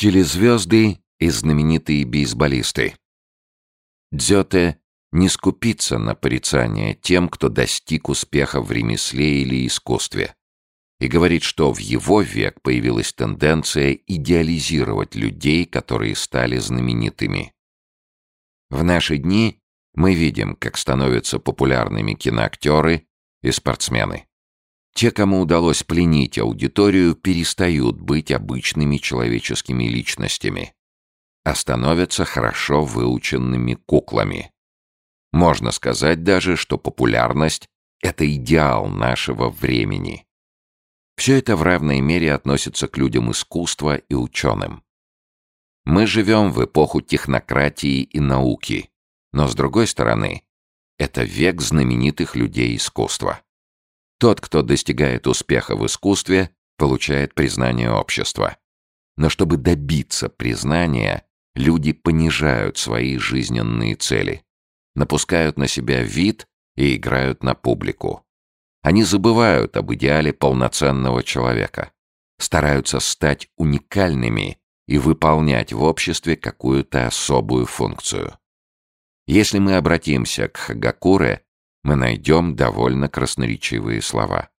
Телезвезды и знаменитые бейсболисты. Дзёте не скупится на порицание тем, кто достиг успеха в ремесле или искусстве, и говорит, что в его век появилась тенденция идеализировать людей, которые стали знаменитыми. В наши дни мы видим, как становятся популярными киноактеры и спортсмены. Те, кому удалось пленить аудиторию, перестают быть обычными человеческими личностями, а становятся хорошо выученными куклами. Можно сказать даже, что популярность — это идеал нашего времени. Все это в равной мере относится к людям искусства и ученым. Мы живем в эпоху технократии и науки, но, с другой стороны, это век знаменитых людей искусства. Тот, кто достигает успеха в искусстве, получает признание общества. Но чтобы добиться признания, люди понижают свои жизненные цели, напускают на себя вид и играют на публику. Они забывают об идеале полноценного человека, стараются стать уникальными и выполнять в обществе какую-то особую функцию. Если мы обратимся к Хагакуре, мы найдем довольно красноречивые слова.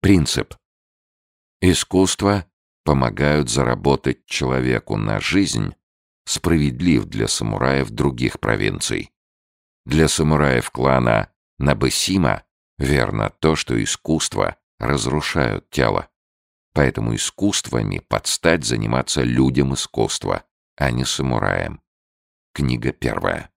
Принцип. Искусство помогают заработать человеку на жизнь справедлив для самураев других провинций. Для самураев клана Набысима верно то, что искусство разрушают тело. Поэтому искусствами подстать заниматься людям искусства, а не самураям. Книга первая.